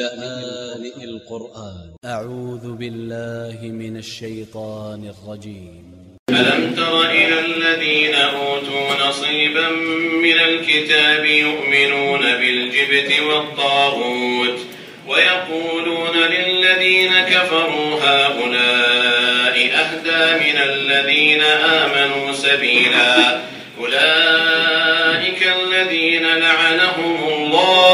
لآن القرآن. أ ع و ذ ب ا ل ل ه من ا ل ش ي ط ا ن ا ل ج ي م ألم تر إلى الذين أوتوا نصيبا من الكتاب يؤمنون بالجبت والطاغوت ويقولون للذين كفروا هؤلاء أهدى من الذين آمنوا سبيلا أولئك الذين لعنهم الله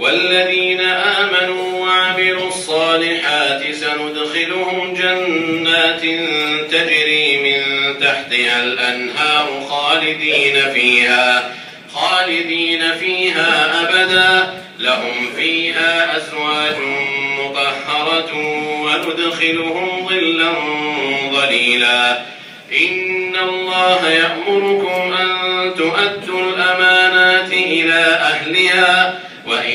والذين آمنوا وعملوا الصالحات سندخلهم جنات تجري من تحتها الأنهار خالدين فيها خالدين فيها أبدا. لهم فيها أزواج مطهرة وندخلهم ظلا ظليلا. إن الله يأمركم أن تؤدوا الأمانات إلى أهلها.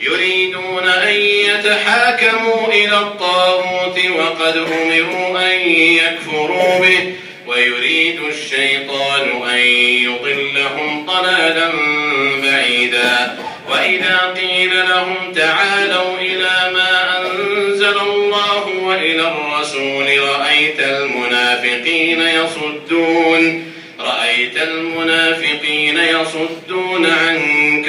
يريدون أن يتحاكموا إلى الطاغوت وقد أمروا أن يكفروا به ويريد الشيطان أن يضلهم ضلالا بعيدا. وإذا قيل لهم تعالوا إلى ما أنزل الله وإلى الرسول رأيت المنافقين يصدون رأيت المنافقين يصدون عنك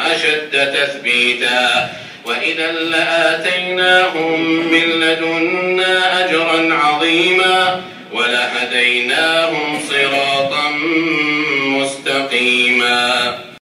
وأشد تثبيتا. وإذا لآتيناهم من لدنا أجرا عظيما ولهديناهم